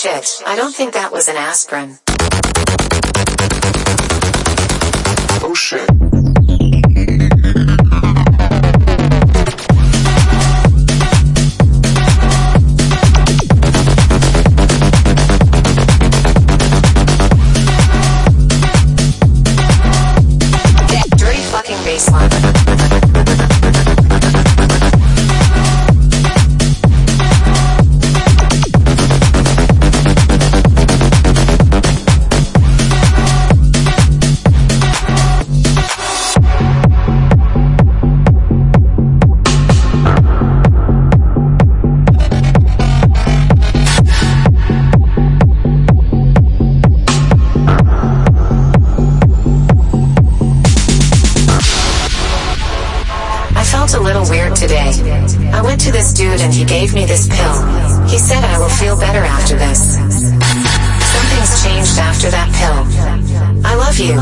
shit, I don't think that was an aspirin. Felt a little weird today. I went to this dude and he gave me this pill. He said I will feel better after this. Something's changed after that pill. I love you.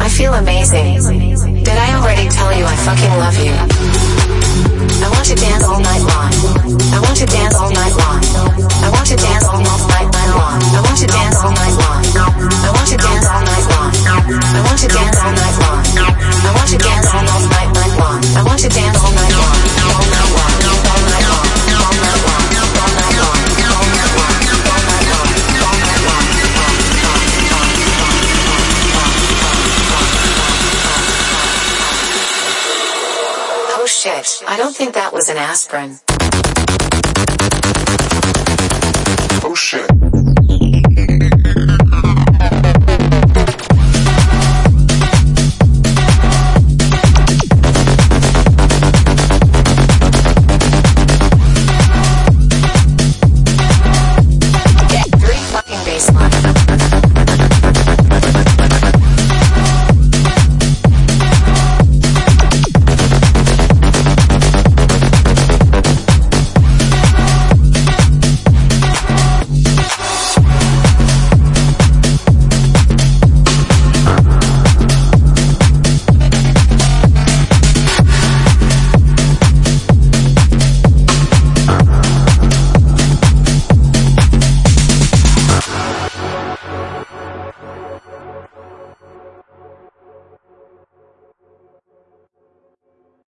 I feel amazing. Did I already tell you I fucking love you? I don't think that was an aspirin. Oh shit.